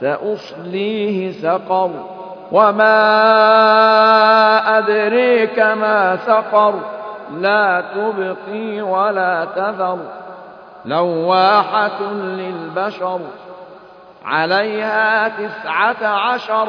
سأصليه سقر. وما أدريك ما سقر. لا تبقي ولا تذر. لواحة للبشر. عليها تسعة عشر.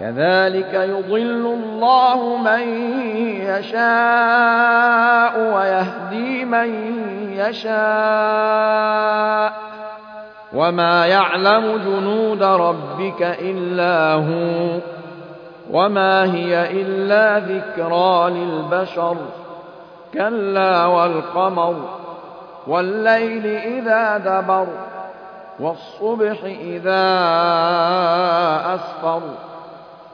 كذلك يضل الله من يشاء ويهدي من يشاء. وما يعلم جنود ربك إلا هو وما هي إلا ذكرى للبشر. كلا والقمر والليل إذا دبر والصبح إذا أسفر.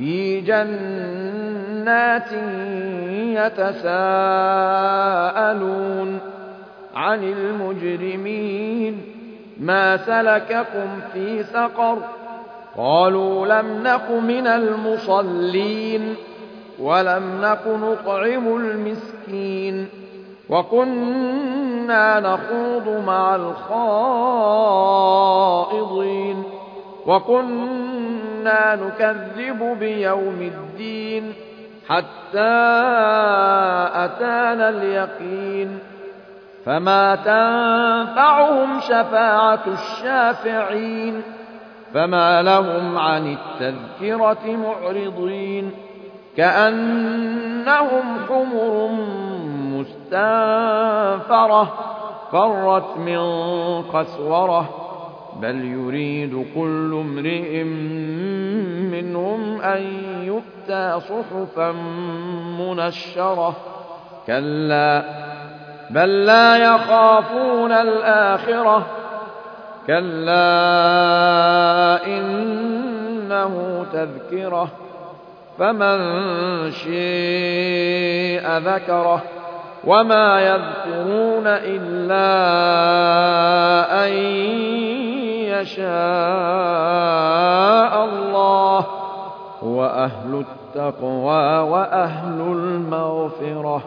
في جنات يتساءلون عن المجرمين ما سلككم في سقر قالوا لم نق من المصلين ولم نق نطعم المسكين وكنا نخوض مع الخائضين وكنا نكذب بيوم الدين حتى أتانا اليقين فما تنفعهم شفاعة الشافعين فما لهم عن التذكرة معرضين كأنهم حمر مستنفرة فرت من قسورة بل يريد كل امرئ منهم ان يؤتى صحفا منشره كلا بل لا يخافون الاخره كلا انه تذكره فمن شيء ذكره وما يذكرون الا ان يشاء الله هو أهل التقوى وأهل المغفرة